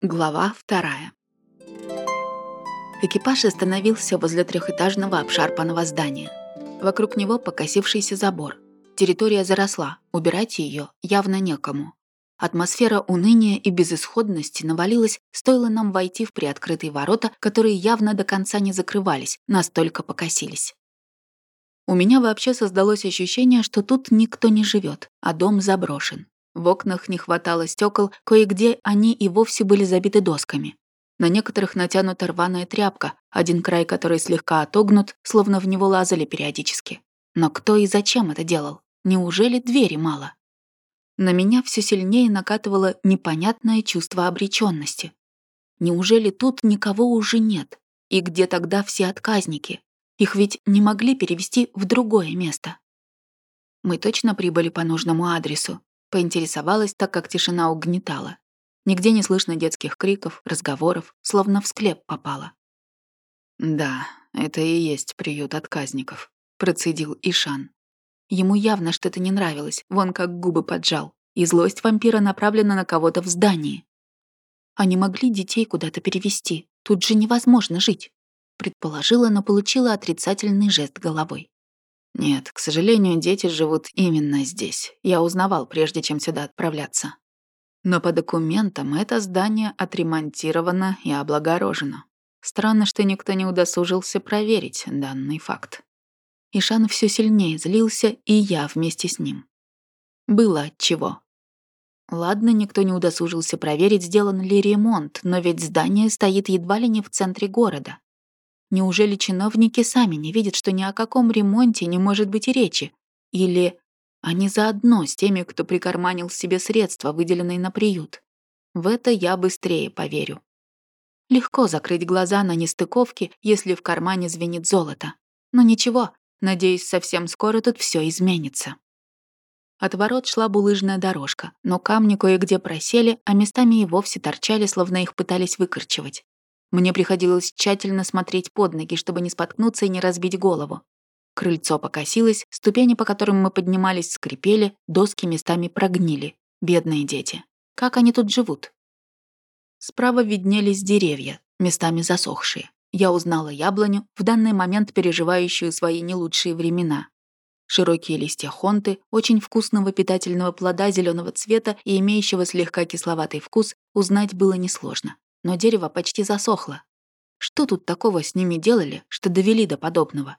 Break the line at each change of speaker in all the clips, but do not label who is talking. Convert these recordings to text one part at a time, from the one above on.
Глава вторая. Экипаж остановился возле трехэтажного обшарпанного здания. Вокруг него покосившийся забор. Территория заросла, убирать ее явно некому. Атмосфера уныния и безысходности навалилась, стоило нам войти в приоткрытые ворота, которые явно до конца не закрывались, настолько покосились. У меня вообще создалось ощущение, что тут никто не живет, а дом заброшен. В окнах не хватало стекол, кое-где они и вовсе были забиты досками. На некоторых натянута рваная тряпка, один край которой слегка отогнут, словно в него лазали периодически. Но кто и зачем это делал? Неужели двери мало? На меня все сильнее накатывало непонятное чувство обреченности. Неужели тут никого уже нет? И где тогда все отказники? Их ведь не могли перевести в другое место. Мы точно прибыли по нужному адресу, Поинтересовалась, так как тишина угнетала. Нигде не слышно детских криков, разговоров, словно в склеп попала.
«Да, это и есть приют отказников», — процедил Ишан.
Ему явно что-то не нравилось, вон как губы поджал, и злость вампира направлена на кого-то в здании. Они могли детей куда-то перевести, тут же невозможно жить. Предположила, но получила отрицательный жест головой.
Нет, к сожалению, дети живут именно здесь. Я узнавал, прежде чем сюда отправляться. Но по документам это здание отремонтировано и облагорожено. Странно, что никто не удосужился проверить данный факт.
Ишан все сильнее злился, и я вместе с ним. Было отчего. Ладно, никто не удосужился проверить, сделан ли ремонт, но ведь здание стоит едва ли не в центре города. Неужели чиновники сами не видят, что ни о каком ремонте не может быть речи? Или они заодно с теми, кто прикарманил себе средства, выделенные на приют? В это я быстрее поверю. Легко закрыть глаза на нестыковки, если в кармане звенит золото. Но ничего, надеюсь, совсем скоро тут все изменится. От ворот шла булыжная дорожка, но камни кое-где просели, а местами и вовсе торчали, словно их пытались выкорчевать. Мне приходилось тщательно смотреть под ноги, чтобы не споткнуться и не разбить голову. Крыльцо покосилось, ступени, по которым мы поднимались, скрипели, доски местами прогнили. Бедные дети. Как они тут живут? Справа виднелись деревья, местами засохшие. Я узнала яблоню, в данный момент переживающую свои не лучшие времена. Широкие листья хонты, очень вкусного питательного плода зеленого цвета и имеющего слегка кисловатый вкус, узнать было несложно но дерево почти засохло. Что тут такого с ними делали, что довели до подобного?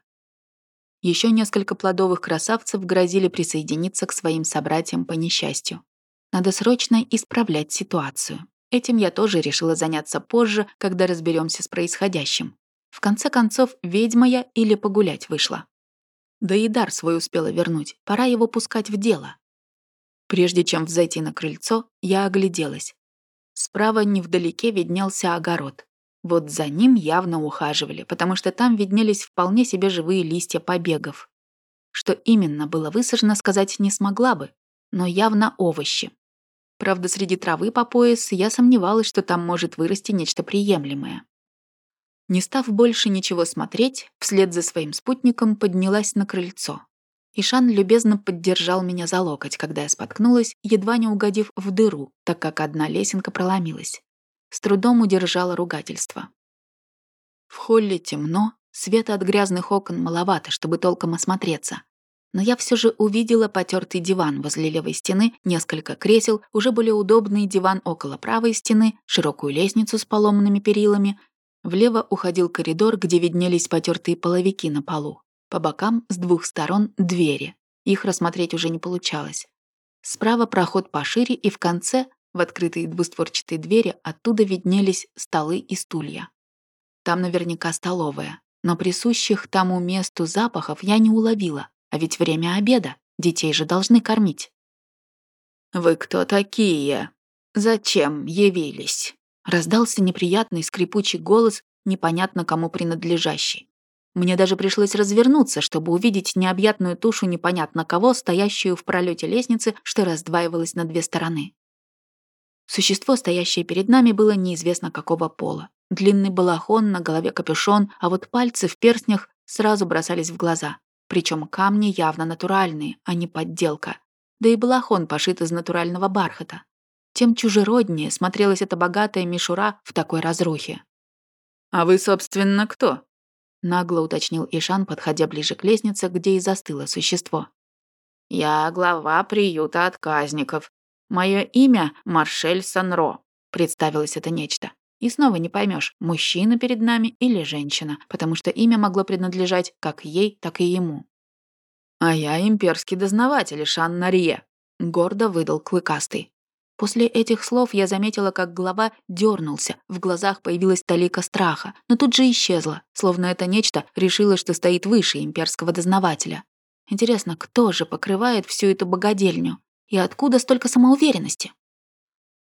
Еще несколько плодовых красавцев грозили присоединиться к своим собратьям по несчастью. Надо срочно исправлять ситуацию. Этим я тоже решила заняться позже, когда разберемся с происходящим. В конце концов, ведьма я или погулять вышла. Да и дар свой успела вернуть, пора его пускать в дело. Прежде чем взойти на крыльцо, я огляделась. Справа невдалеке виднелся огород. Вот за ним явно ухаживали, потому что там виднелись вполне себе живые листья побегов. Что именно было высажено, сказать не смогла бы, но явно овощи. Правда, среди травы по пояс я сомневалась, что там может вырасти нечто приемлемое. Не став больше ничего смотреть, вслед за своим спутником поднялась на крыльцо. Ишан любезно поддержал меня за локоть, когда я споткнулась, едва не угодив в дыру, так как одна лесенка проломилась. С трудом удержала ругательство. В холле темно, света от грязных окон маловато, чтобы толком осмотреться. Но я все же увидела потертый диван возле левой стены, несколько кресел, уже более удобный диван около правой стены, широкую лестницу с поломанными перилами. Влево уходил коридор, где виднелись потертые половики на полу. По бокам с двух сторон двери. Их рассмотреть уже не получалось. Справа проход пошире, и в конце, в открытые двустворчатые двери, оттуда виднелись столы и стулья. Там наверняка столовая, но присущих тому месту запахов я не уловила, а ведь время обеда, детей же должны кормить.
«Вы кто такие? Зачем явились?»
Раздался неприятный скрипучий голос, непонятно кому принадлежащий. Мне даже пришлось развернуться, чтобы увидеть необъятную тушу непонятно кого, стоящую в пролете лестницы, что раздваивалась на две стороны. Существо, стоящее перед нами, было неизвестно какого пола. Длинный балахон, на голове капюшон, а вот пальцы в перстнях сразу бросались в глаза. Причем камни явно натуральные, а не подделка. Да и балахон пошит из натурального бархата. тем чужероднее смотрелась эта богатая мишура в такой разрухе.
«А вы, собственно, кто?»
— нагло уточнил Ишан, подходя ближе к лестнице, где и застыло существо.
«Я глава приюта отказников. Мое имя Маршель Санро», — представилось это нечто. И снова не поймешь, мужчина перед нами или женщина, потому что имя могло принадлежать как ей, так и ему.
«А я имперский дознаватель Ишан Нарье», — гордо выдал Клыкастый. После этих слов я заметила, как голова дернулся, в глазах появилась талика страха, но тут же исчезла, словно это нечто решило, что стоит выше имперского дознавателя. Интересно, кто же покрывает всю эту богадельню? И откуда столько самоуверенности?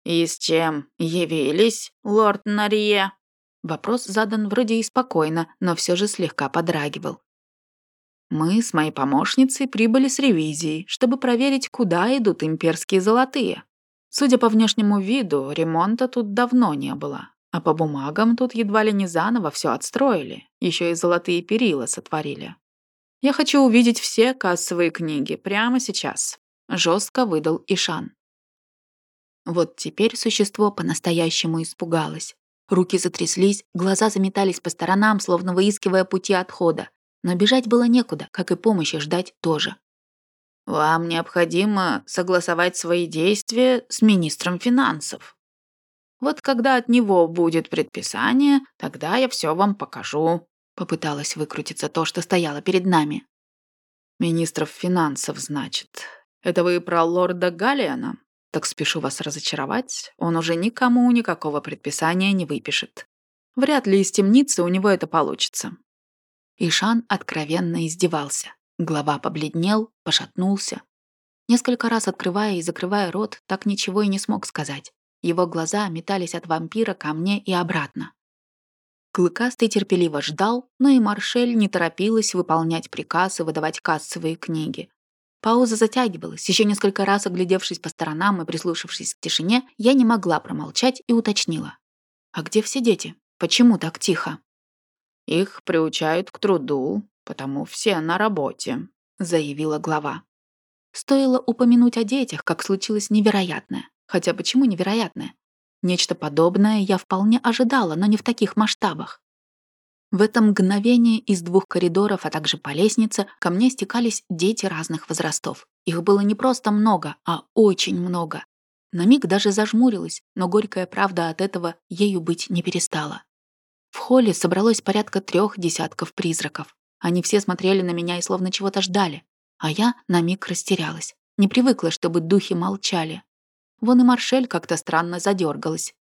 «И с чем явились, лорд Нарье?»
Вопрос задан вроде и спокойно, но все же слегка подрагивал.
«Мы с моей помощницей прибыли с ревизией, чтобы проверить, куда идут имперские золотые», Судя по внешнему виду, ремонта тут давно не было. А по бумагам тут едва ли не заново все отстроили, еще и золотые перила сотворили. Я хочу увидеть все кассовые книги прямо сейчас. Жестко выдал Ишан.
Вот теперь существо по-настоящему испугалось. Руки затряслись, глаза заметались по сторонам, словно выискивая пути отхода. Но бежать было некуда, как и помощи ждать тоже.
Вам необходимо согласовать свои действия с министром финансов. Вот когда от него будет предписание, тогда я все вам покажу.
Попыталась выкрутиться то, что стояло перед нами.
Министров финансов, значит. Это вы про лорда Галлиана? Так спешу вас разочаровать, он уже никому никакого предписания не выпишет. Вряд ли из темницы у него это получится.
Ишан откровенно издевался. Глава побледнел, пошатнулся. Несколько раз открывая и закрывая рот, так ничего и не смог сказать. Его глаза метались от вампира ко мне и обратно. Клыкастый терпеливо ждал, но и Маршель не торопилась выполнять приказ и выдавать кассовые книги. Пауза затягивалась. Еще несколько раз оглядевшись по сторонам и прислушавшись к тишине, я не могла промолчать и уточнила. «А где все дети? Почему так тихо?»
«Их приучают к труду, потому все на работе», — заявила глава.
Стоило упомянуть о детях, как случилось невероятное. Хотя почему невероятное? Нечто подобное я вполне ожидала, но не в таких масштабах. В это мгновение из двух коридоров, а также по лестнице, ко мне стекались дети разных возрастов. Их было не просто много, а очень много. На миг даже зажмурилась, но горькая правда от этого ею быть не перестала. В холле собралось порядка трех десятков призраков. Они все смотрели на меня и словно чего-то ждали. А я на миг растерялась. Не привыкла, чтобы духи молчали. Вон и Маршель как-то странно задергалась.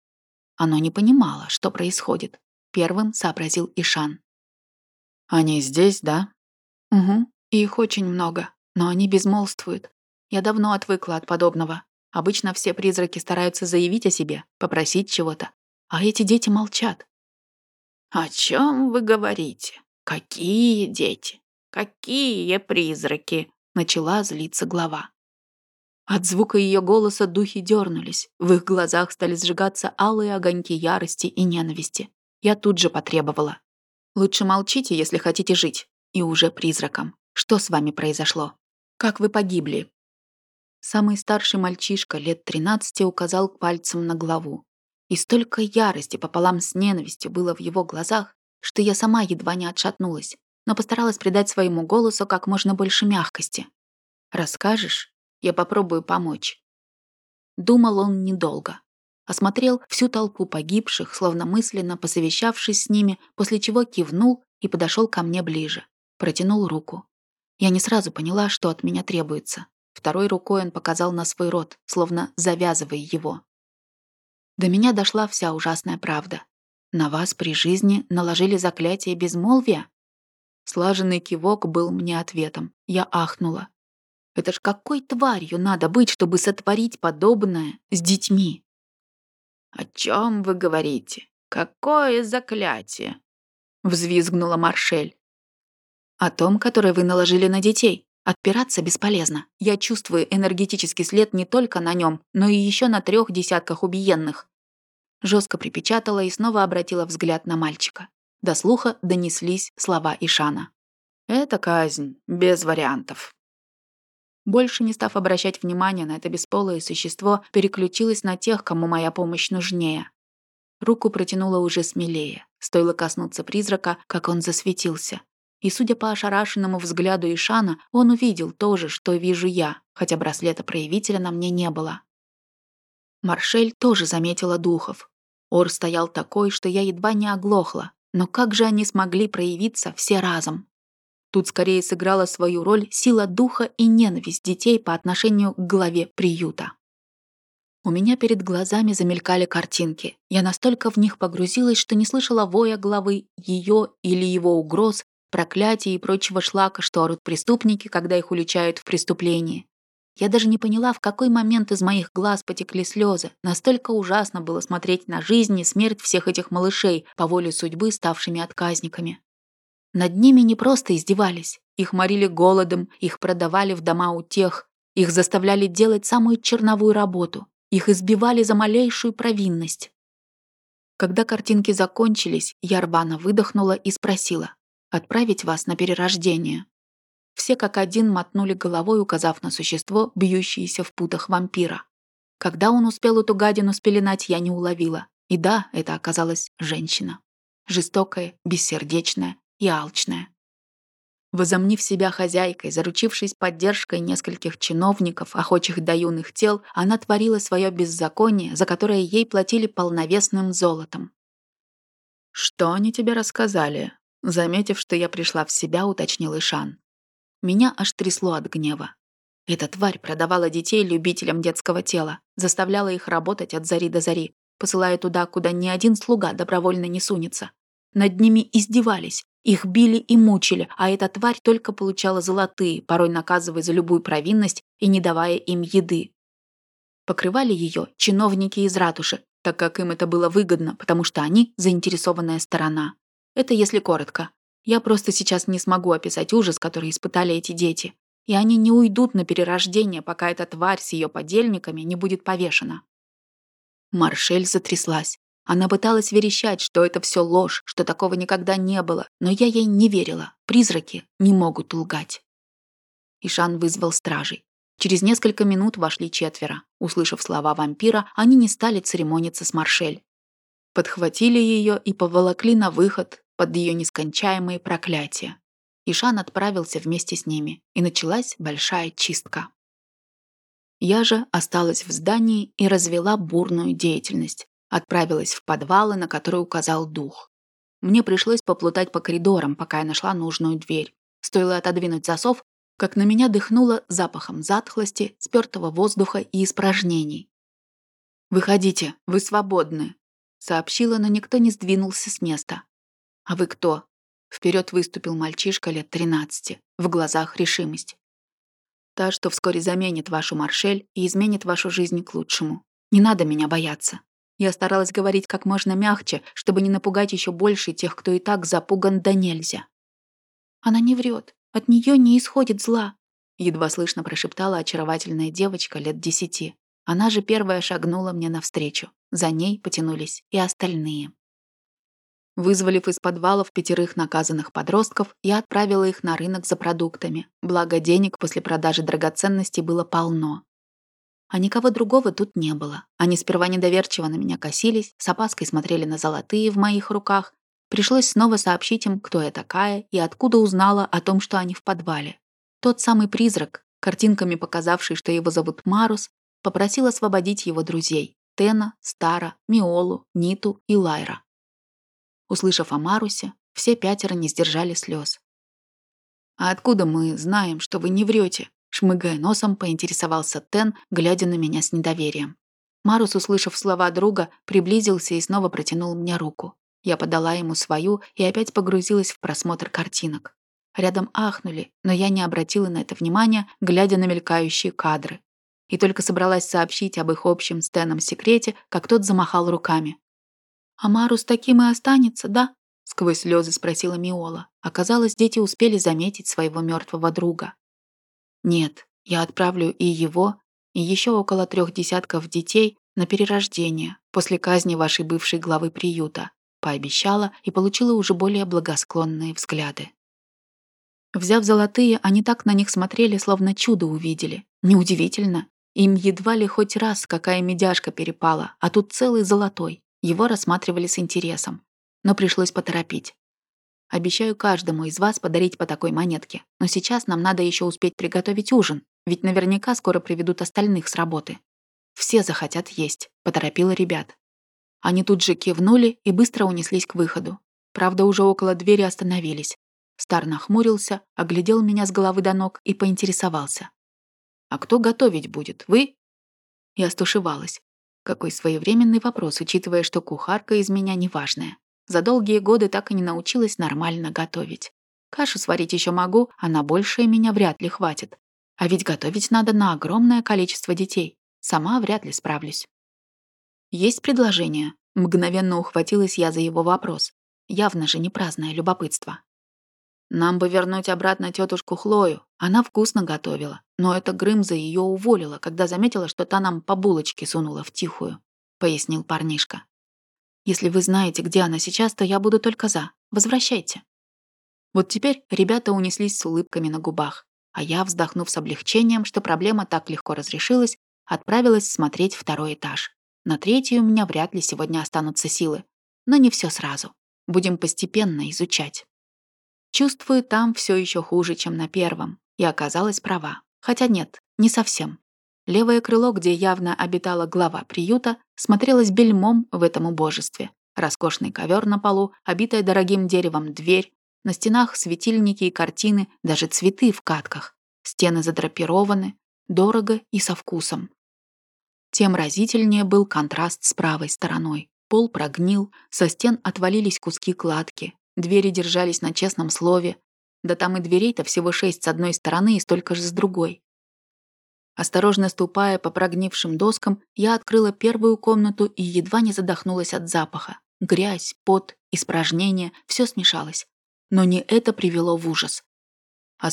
Оно не понимало, что происходит. Первым сообразил Ишан.
«Они здесь, да?»
«Угу, и их очень много, но они безмолвствуют. Я давно отвыкла от подобного. Обычно все призраки стараются заявить о себе, попросить чего-то. А эти дети молчат.
«О чем вы говорите?» «Какие дети? Какие призраки?» — начала злиться глава.
От звука ее голоса духи дернулись. В их глазах стали сжигаться алые огоньки ярости и ненависти. Я тут же потребовала. «Лучше молчите, если хотите жить. И уже призраком. Что с вами произошло? Как вы погибли?» Самый старший мальчишка лет 13 указал пальцем на главу. И столько ярости пополам с ненавистью было в его глазах, что я сама едва не отшатнулась, но постаралась придать своему голосу как можно больше мягкости. «Расскажешь? Я попробую помочь». Думал он недолго. Осмотрел всю толпу погибших, словно мысленно посовещавшись с ними, после чего кивнул и подошел ко мне ближе. Протянул руку. Я не сразу поняла, что от меня требуется. Второй рукой он показал на свой рот, словно завязывая его. До меня дошла вся ужасная правда. На вас при жизни наложили заклятие безмолвия?» Слаженный кивок был мне ответом. Я ахнула. «Это ж какой тварью надо быть, чтобы сотворить подобное с детьми?»
«О чем вы говорите? Какое заклятие?» Взвизгнула Маршель.
«О том, которое вы наложили на детей. Отпираться бесполезно. Я чувствую энергетический след не только на нем, но и еще на трех десятках убиенных жестко припечатала и снова обратила взгляд на мальчика. До слуха донеслись слова Ишана.
«Это казнь, без вариантов».
Больше не став обращать внимания на это бесполое существо, переключилась на тех, кому моя помощь нужнее. Руку протянула уже смелее. Стоило коснуться призрака, как он засветился. И, судя по ошарашенному взгляду Ишана, он увидел то же, что вижу я, хотя браслета проявителя на мне не было. Маршель тоже заметила духов. Ор стоял такой, что я едва не оглохла. Но как же они смогли проявиться все разом? Тут скорее сыграла свою роль сила духа и ненависть детей по отношению к главе приюта. У меня перед глазами замелькали картинки. Я настолько в них погрузилась, что не слышала воя главы, ее или его угроз, проклятий и прочего шлака, что орут преступники, когда их уличают в преступлении. Я даже не поняла, в какой момент из моих глаз потекли слезы. Настолько ужасно было смотреть на жизнь и смерть всех этих малышей, по воле судьбы ставшими отказниками. Над ними не просто издевались. Их морили голодом, их продавали в дома у тех, их заставляли делать самую черновую работу, их избивали за малейшую провинность. Когда картинки закончились, я рвано выдохнула и спросила, «Отправить вас на перерождение?» Все как один мотнули головой, указав на существо, бьющееся в путах вампира. Когда он успел эту гадину спеленать, я не уловила. И да, это оказалась женщина. Жестокая, бессердечная и алчная. Возомнив себя хозяйкой, заручившись поддержкой нескольких чиновников, охочих до юных тел, она творила свое беззаконие, за которое ей платили полновесным золотом. «Что они тебе рассказали?» Заметив, что я пришла в себя, уточнил Ишан. Меня аж трясло от гнева. Эта тварь продавала детей любителям детского тела, заставляла их работать от зари до зари, посылая туда, куда ни один слуга добровольно не сунется. Над ними издевались, их били и мучили, а эта тварь только получала золотые, порой наказывая за любую провинность и не давая им еды. Покрывали ее чиновники из ратуши, так как им это было выгодно, потому что они заинтересованная сторона. Это если коротко. Я просто сейчас не смогу описать ужас, который испытали эти дети. И они не уйдут на перерождение, пока эта тварь с ее подельниками не будет повешена. Маршель затряслась. Она пыталась верещать, что это все ложь, что такого никогда не было, но я ей не верила. Призраки не могут лгать. Ишан вызвал стражей. Через несколько минут вошли четверо. Услышав слова вампира, они не стали церемониться с Маршель. Подхватили ее и поволокли на выход, под ее нескончаемые проклятия. Ишан отправился вместе с ними, и началась большая чистка. Я же осталась в здании и развела бурную деятельность. Отправилась в подвалы, на которые указал дух. Мне пришлось поплутать по коридорам, пока я нашла нужную дверь. Стоило отодвинуть засов, как на меня дыхнуло запахом затхлости, спёртого воздуха и испражнений. «Выходите, вы свободны», — сообщила, но никто не сдвинулся с места. «А вы кто?» Вперед выступил мальчишка лет 13, в глазах решимость. «Та, что вскоре заменит вашу Маршель и изменит вашу жизнь к лучшему. Не надо меня бояться». Я старалась говорить как можно мягче, чтобы не напугать еще больше тех, кто и так запуган да нельзя. «Она не врет. От нее не исходит зла», — едва слышно прошептала очаровательная девочка лет десяти. Она же первая шагнула мне навстречу. За ней потянулись и остальные. Вызволив из подвалов пятерых наказанных подростков, я отправила их на рынок за продуктами, благо денег после продажи драгоценностей было полно. А никого другого тут не было. Они сперва недоверчиво на меня косились, с опаской смотрели на золотые в моих руках. Пришлось снова сообщить им, кто я такая и откуда узнала о том, что они в подвале. Тот самый призрак, картинками показавший, что его зовут Марус, попросил освободить его друзей – Тена, Стара, Миолу, Ниту и Лайра. Услышав о Марусе, все пятеро не сдержали слез. «А откуда мы знаем, что вы не врете? Шмыгая носом, поинтересовался Тен, глядя на меня с недоверием. Марус, услышав слова друга, приблизился и снова протянул мне руку. Я подала ему свою и опять погрузилась в просмотр картинок. Рядом ахнули, но я не обратила на это внимания, глядя на мелькающие кадры. И только собралась сообщить об их общем с Теном секрете, как тот замахал руками. «А с таким и останется, да?» — сквозь слезы спросила Миола. Оказалось, дети успели заметить своего мертвого друга. «Нет, я отправлю и его, и еще около трех десятков детей на перерождение после казни вашей бывшей главы приюта», пообещала и получила уже более благосклонные взгляды. Взяв золотые, они так на них смотрели, словно чудо увидели. Неудивительно. Им едва ли хоть раз какая медяшка перепала, а тут целый золотой. Его рассматривали с интересом. Но пришлось поторопить. Обещаю каждому из вас подарить по такой монетке. Но сейчас нам надо еще успеть приготовить ужин, ведь наверняка скоро приведут остальных с работы. Все захотят есть, поторопила ребят. Они тут же кивнули и быстро унеслись к выходу. Правда, уже около двери остановились. Стар нахмурился, оглядел меня с головы до ног и поинтересовался. «А кто готовить будет, вы?» Я стушевалась. Какой своевременный вопрос, учитывая, что кухарка из меня неважная. За долгие годы так и не научилась нормально готовить. Кашу сварить еще могу, а на большее меня вряд ли хватит. А ведь готовить надо на огромное количество детей. Сама вряд ли справлюсь. «Есть предложение?» Мгновенно ухватилась я за его вопрос. Явно же не праздное любопытство. Нам бы вернуть обратно тетушку Хлою. Она вкусно готовила. Но эта Грымза ее уволила, когда заметила, что та нам по булочке сунула в тихую», — пояснил парнишка. «Если вы знаете, где она сейчас, то я буду только за. Возвращайте». Вот теперь ребята унеслись с улыбками на губах, а я, вздохнув с облегчением, что проблема так легко разрешилась, отправилась смотреть второй этаж. На третий у меня вряд ли сегодня останутся силы. Но не все сразу. Будем постепенно изучать. Чувствую, там все еще хуже, чем на первом. И оказалась права. Хотя нет, не совсем. Левое крыло, где явно обитала глава приюта, смотрелось бельмом в этом убожестве. Роскошный ковер на полу, обитая дорогим деревом дверь, на стенах светильники и картины, даже цветы в катках. Стены задрапированы, дорого и со вкусом. Тем разительнее был контраст с правой стороной. Пол прогнил, со стен отвалились куски кладки, Двери держались на честном слове. Да там и дверей-то всего шесть с одной стороны и столько же с другой. Осторожно ступая по прогнившим доскам, я открыла первую комнату и едва не задохнулась от запаха. Грязь, пот, испражнения — все смешалось. Но не это привело в ужас. А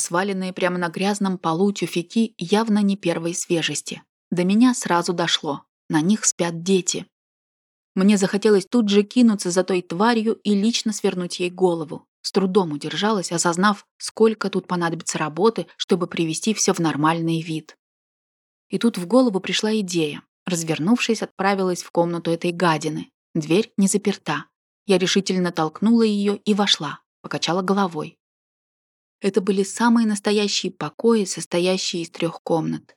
прямо на грязном полу тюфяки явно не первой свежести. До меня сразу дошло. На них спят дети. Мне захотелось тут же кинуться за той тварью и лично свернуть ей голову. С трудом удержалась, осознав, сколько тут понадобится работы, чтобы привести все в нормальный вид. И тут в голову пришла идея. Развернувшись, отправилась в комнату этой гадины. Дверь не заперта. Я решительно толкнула ее и вошла, покачала головой. Это были самые настоящие покои, состоящие из трех комнат.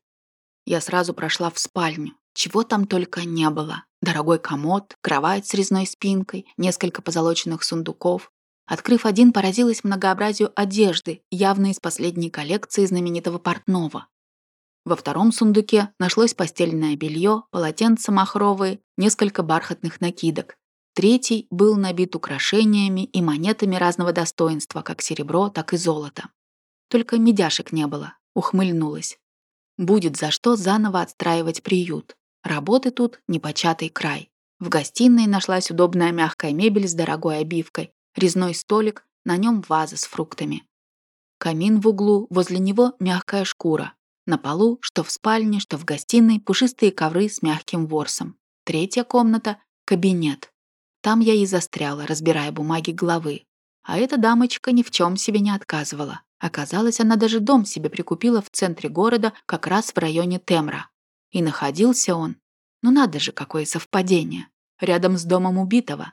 Я сразу прошла в спальню. Чего там только не было. Дорогой комод, кровать с резной спинкой, несколько позолоченных сундуков. Открыв один, поразилась многообразию одежды, явно из последней коллекции знаменитого портного. Во втором сундуке нашлось постельное белье, полотенца махровые, несколько бархатных накидок. Третий был набит украшениями и монетами разного достоинства, как серебро, так и золото. Только медяшек не было, ухмыльнулась. Будет за что заново отстраивать приют. Работы тут непочатый край. В гостиной нашлась удобная мягкая мебель с дорогой обивкой, резной столик, на нем ваза с фруктами. Камин в углу, возле него мягкая шкура. На полу, что в спальне, что в гостиной, пушистые ковры с мягким ворсом. Третья комната — кабинет. Там я и застряла, разбирая бумаги главы. А эта дамочка ни в чем себе не отказывала. Оказалось, она даже дом себе прикупила в центре города, как раз в районе Темра. И находился он, ну надо же, какое совпадение, рядом с домом убитого.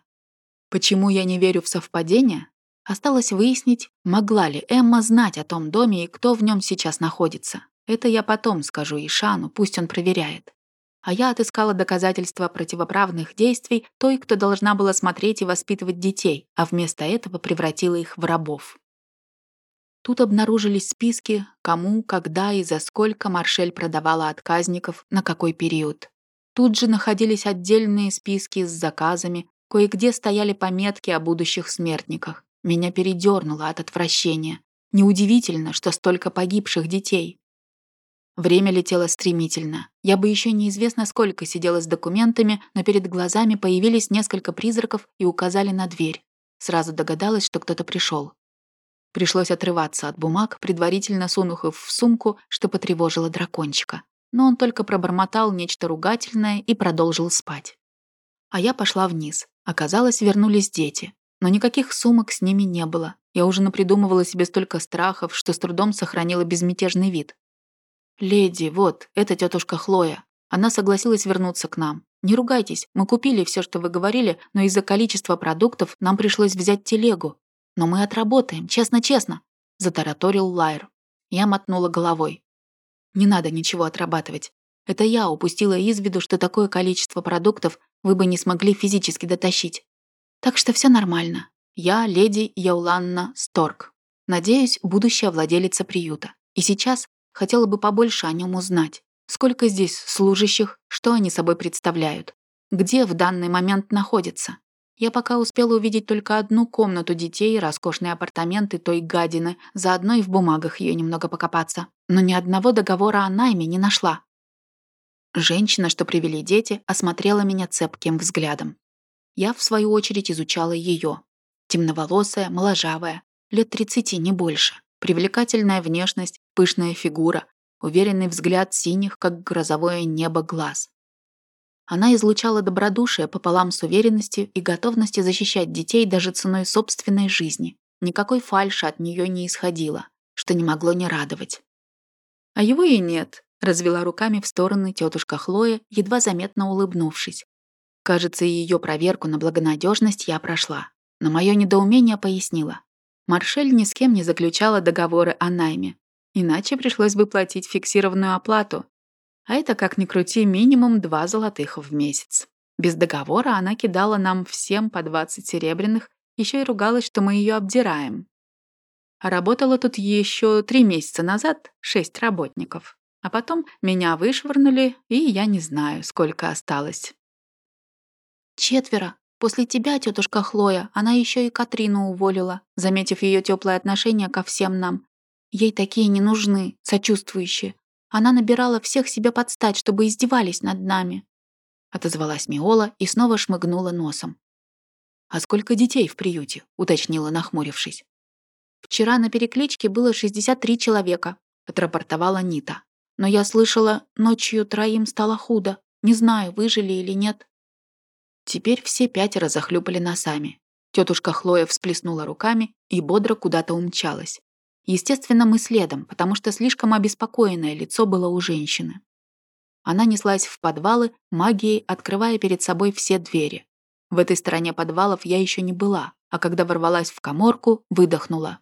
Почему я не верю в совпадения? Осталось выяснить, могла ли Эмма знать о том доме и кто в нем сейчас находится. Это я потом скажу Ишану, пусть он проверяет. А я отыскала доказательства противоправных действий той, кто должна была смотреть и воспитывать детей, а вместо этого превратила их в рабов. Тут обнаружились списки, кому, когда и за сколько Маршель продавала отказников, на какой период. Тут же находились отдельные списки с заказами, кое-где стояли пометки о будущих смертниках. Меня передернуло от отвращения. Неудивительно, что столько погибших детей. Время летело стремительно. Я бы еще неизвестно сколько сидела с документами, но перед глазами появились несколько призраков и указали на дверь. Сразу догадалась, что кто-то пришел. Пришлось отрываться от бумаг, предварительно сунув их в сумку, что потревожило дракончика. Но он только пробормотал нечто ругательное и продолжил спать. А я пошла вниз. Оказалось, вернулись дети. но никаких сумок с ними не было. Я уже напридумывала себе столько страхов, что с трудом сохранила безмятежный вид. «Леди, вот, это тетушка Хлоя. Она согласилась вернуться к нам. Не ругайтесь, мы купили все, что вы говорили, но из-за количества продуктов нам пришлось взять телегу. Но мы отработаем, честно-честно», — затараторил Лайер. Я мотнула головой. «Не надо ничего отрабатывать. Это я упустила из виду, что такое количество продуктов вы бы не смогли физически дотащить. Так что все нормально. Я леди Яуланна Сторг. Надеюсь, будущая владелица приюта. И сейчас хотела бы побольше о нем узнать. Сколько здесь служащих, что они собой представляют, где в данный момент находятся. Я пока успела увидеть только одну комнату детей и роскошные апартаменты той гадины, заодно и в бумагах ее немного покопаться. Но ни одного договора о найме не нашла. Женщина, что привели дети, осмотрела меня цепким взглядом. Я, в свою очередь, изучала ее. Темноволосая, моложавая, лет 30, не больше. Привлекательная внешность, пышная фигура, уверенный взгляд синих, как грозовое небо, глаз. Она излучала добродушие пополам с уверенностью и готовностью защищать детей даже ценой собственной жизни. Никакой фальши от нее не исходило, что не могло не радовать. «А его и нет», — развела руками в стороны тетушка Хлоя, едва заметно улыбнувшись. Кажется, ее проверку на благонадежность я прошла. Но мое недоумение пояснила. Маршель ни с кем не заключала договоры о найме, Иначе пришлось бы платить фиксированную оплату. А это, как ни крути, минимум два золотых в месяц. Без договора она кидала нам всем по 20 серебряных, еще и ругалась, что мы ее обдираем. А работала тут еще три месяца назад шесть работников. А потом меня вышвырнули, и я не знаю, сколько осталось. «Четверо. После тебя, тетушка Хлоя, она еще и Катрину уволила, заметив ее теплое отношение ко всем нам. Ей такие не нужны, сочувствующие. Она набирала всех себя подстать, чтобы издевались над нами. Отозвалась Миола и снова шмыгнула носом. «А сколько детей в приюте?» — уточнила, нахмурившись. «Вчера на перекличке было 63 человека», — отрапортовала Нита. «Но я слышала, ночью троим стало худо. Не знаю, выжили или нет». Теперь все пятеро захлюпали носами. Тетушка Хлоя всплеснула руками и бодро куда-то умчалась. Естественно, мы следом, потому что слишком обеспокоенное лицо было у женщины. Она неслась в подвалы, магией открывая перед собой все двери. В этой стороне подвалов я еще не была, а когда ворвалась в коморку, выдохнула.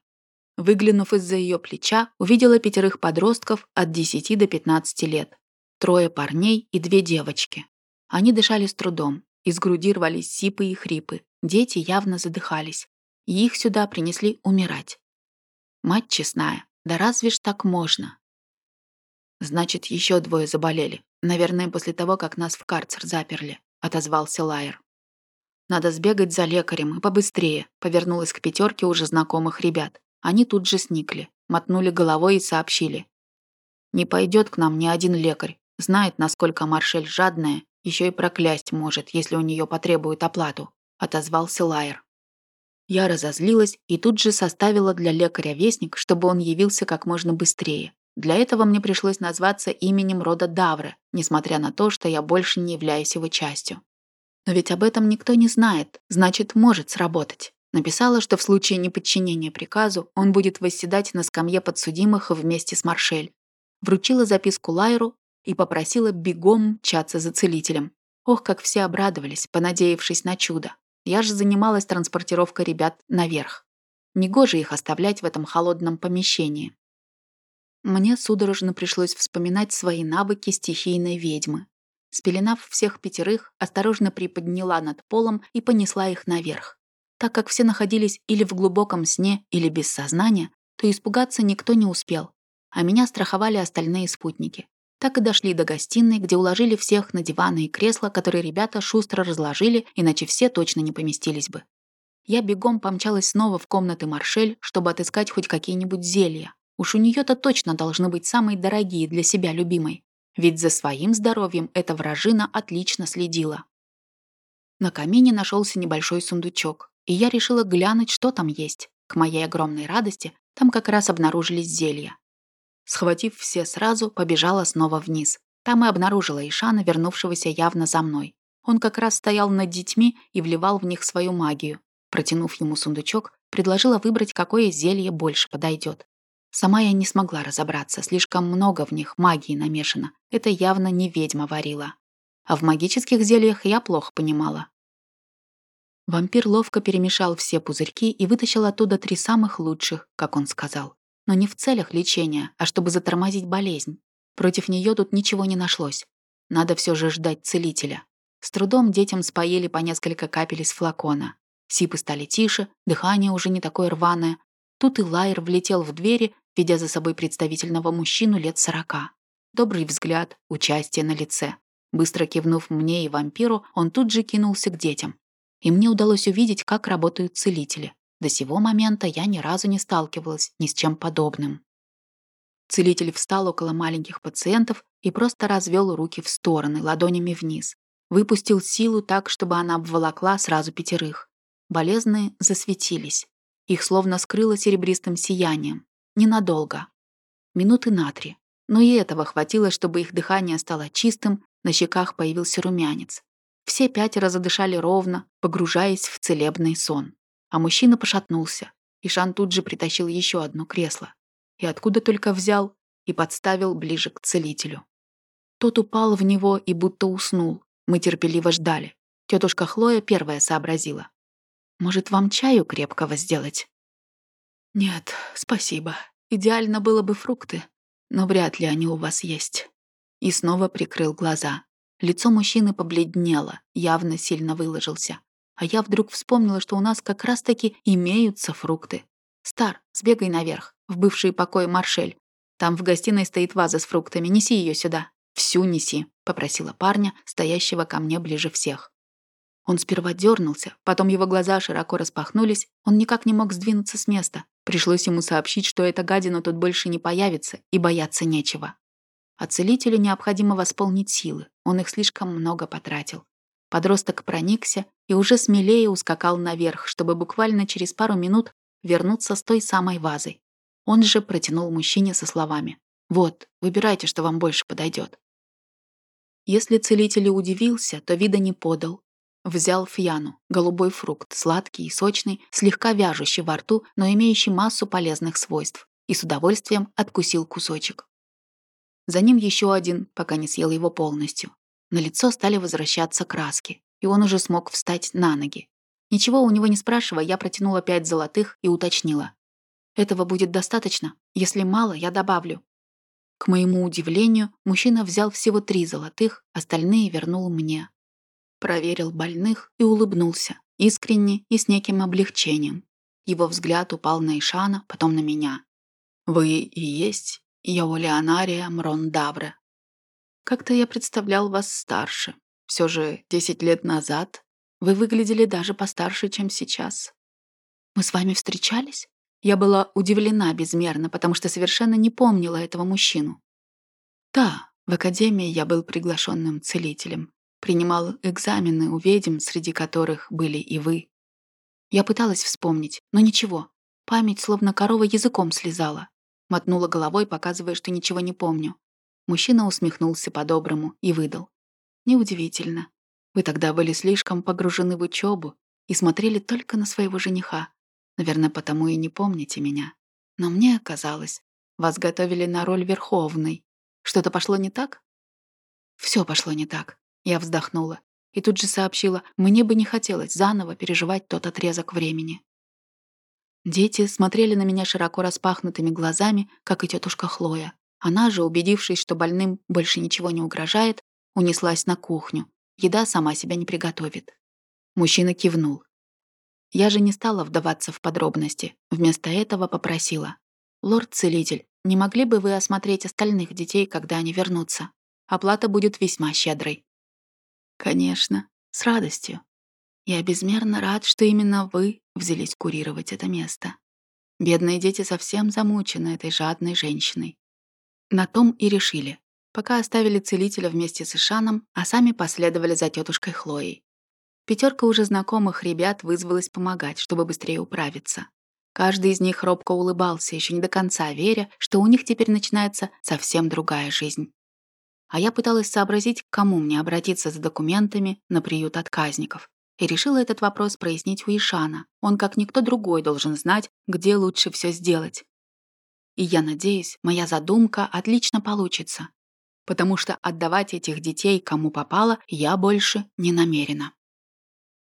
Выглянув из-за ее плеча, увидела пятерых подростков от 10 до 15 лет. Трое парней и две девочки. Они дышали с трудом, из груди рвались сипы и хрипы, дети явно задыхались. И их сюда принесли умирать. Мать честная, да разве ж так можно? Значит, еще двое заболели. Наверное, после того, как нас в карцер заперли, отозвался Лайер. Надо сбегать за лекарем и побыстрее, повернулась к пятерке уже знакомых ребят. Они тут же сникли, мотнули головой и сообщили. Не пойдет к нам ни один лекарь. Знает, насколько Маршель жадная, еще и проклясть может, если у нее потребуют оплату, отозвался Лайер. Я разозлилась и тут же составила для лекаря вестник, чтобы он явился как можно быстрее. Для этого мне пришлось назваться именем рода Давры, несмотря на то, что я больше не являюсь его частью. Но ведь об этом никто не знает, значит, может сработать. Написала, что в случае неподчинения приказу он будет восседать на скамье подсудимых вместе с Маршель. Вручила записку Лайру и попросила бегом мчаться за целителем. Ох, как все обрадовались, понадеявшись на чудо. Я же занималась транспортировкой ребят наверх. Негоже их оставлять в этом холодном помещении. Мне судорожно пришлось вспоминать свои навыки стихийной ведьмы. Спеленав всех пятерых, осторожно приподняла над полом и понесла их наверх. Так как все находились или в глубоком сне, или без сознания, то испугаться никто не успел, а меня страховали остальные спутники. Так и дошли до гостиной, где уложили всех на диваны и кресла, которые ребята шустро разложили, иначе все точно не поместились бы. Я бегом помчалась снова в комнаты Маршель, чтобы отыскать хоть какие-нибудь зелья. Уж у нее то точно должны быть самые дорогие для себя любимой. Ведь за своим здоровьем эта вражина отлично следила. На камине нашелся небольшой сундучок, и я решила глянуть, что там есть. К моей огромной радости, там как раз обнаружились зелья. Схватив все сразу, побежала снова вниз. Там и обнаружила Ишана, вернувшегося явно за мной. Он как раз стоял над детьми и вливал в них свою магию. Протянув ему сундучок, предложила выбрать, какое зелье больше подойдет. Сама я не смогла разобраться, слишком много в них магии намешано. Это явно не ведьма варила. А в магических зельях я плохо понимала. Вампир ловко перемешал все пузырьки и вытащил оттуда три самых лучших, как он сказал. Но не в целях лечения, а чтобы затормозить болезнь. Против нее тут ничего не нашлось. Надо все же ждать целителя. С трудом детям споили по несколько капель из флакона. Сипы стали тише, дыхание уже не такое рваное. Тут и Лайер влетел в двери, ведя за собой представительного мужчину лет сорока. Добрый взгляд, участие на лице. Быстро кивнув мне и вампиру, он тут же кинулся к детям. И мне удалось увидеть, как работают целители. До сего момента я ни разу не сталкивалась ни с чем подобным. Целитель встал около маленьких пациентов и просто развел руки в стороны, ладонями вниз. Выпустил силу так, чтобы она обволокла сразу пятерых. Болезные засветились. Их словно скрыло серебристым сиянием. Ненадолго. Минуты на три. Но и этого хватило, чтобы их дыхание стало чистым, на щеках появился румянец. Все пятеро задышали ровно, погружаясь в целебный сон. А мужчина пошатнулся. и Шан тут же притащил еще одно кресло. И откуда только взял, и подставил ближе к целителю. Тот упал в него и будто уснул. Мы терпеливо ждали. Тетушка Хлоя первая сообразила. «Может, вам чаю крепкого сделать?» «Нет, спасибо. Идеально было бы фрукты, но вряд ли они у вас есть». И снова прикрыл глаза. Лицо мужчины побледнело, явно сильно выложился. А я вдруг вспомнила, что у нас как раз-таки имеются фрукты. «Стар, сбегай наверх, в бывший покой Маршель. Там в гостиной стоит ваза с фруктами, неси ее сюда. Всю неси», — попросила парня, стоящего ко мне ближе всех. Он сперва дернулся, потом его глаза широко распахнулись, он никак не мог сдвинуться с места. Пришлось ему сообщить, что эта гадина тут больше не появится, и бояться нечего. А целителю необходимо восполнить силы, он их слишком много потратил. Подросток проникся и уже смелее ускакал наверх, чтобы буквально через пару минут вернуться с той самой вазой. Он же протянул мужчине со словами «Вот, выбирайте, что вам больше подойдет. Если целитель удивился, то вида не подал. Взял фьяну, голубой фрукт, сладкий и сочный, слегка вяжущий во рту, но имеющий массу полезных свойств, и с удовольствием откусил кусочек. За ним еще один, пока не съел его полностью. На лицо стали возвращаться краски, и он уже смог встать на ноги. Ничего у него не спрашивая, я протянула пять золотых и уточнила. «Этого будет достаточно? Если мало, я добавлю». К моему удивлению, мужчина взял всего три золотых, остальные вернул мне. Проверил больных и улыбнулся, искренне и с неким облегчением. Его взгляд упал на Ишана, потом на меня. «Вы и есть Яолеонария Мрондавре. Как-то я представлял вас старше. Все же десять лет назад вы выглядели даже постарше, чем сейчас. Мы с вами встречались? Я была удивлена безмерно, потому что совершенно не помнила этого мужчину. Да, в академии я был приглашенным целителем. Принимал экзамены у ведьм, среди которых были и вы. Я пыталась вспомнить, но ничего. Память словно корова языком слезала. Мотнула головой, показывая, что ничего не помню. Мужчина усмехнулся по-доброму и выдал. «Неудивительно. Вы тогда были слишком погружены в учебу и смотрели только на своего жениха. Наверное, потому и не помните меня. Но мне казалось, вас готовили на роль Верховной. Что-то пошло не так?» Все пошло не так. Я вздохнула и тут же сообщила, мне бы не хотелось заново переживать тот отрезок времени. Дети смотрели на меня широко распахнутыми глазами, как и тетушка Хлоя. Она же, убедившись, что больным больше ничего не угрожает, унеслась на кухню. Еда сама себя не приготовит. Мужчина кивнул. Я же не стала вдаваться в подробности. Вместо этого попросила. «Лорд-целитель, не могли бы вы осмотреть остальных детей, когда они вернутся? Оплата будет весьма щедрой». «Конечно, с радостью. Я безмерно рад, что именно вы взялись курировать это место. Бедные дети совсем замучены этой жадной женщиной. На том и решили. Пока оставили целителя вместе с Ишаном, а сами последовали за тетушкой Хлоей. Пятерка уже знакомых ребят вызвалась помогать, чтобы быстрее управиться. Каждый из них робко улыбался, еще не до конца веря, что у них теперь начинается совсем другая жизнь. А я пыталась сообразить, к кому мне обратиться за документами на приют отказников. и решила этот вопрос прояснить у Ишана. Он, как никто другой, должен знать, где лучше все сделать. И я надеюсь, моя задумка отлично получится, потому что отдавать этих детей кому попало я больше не намерена.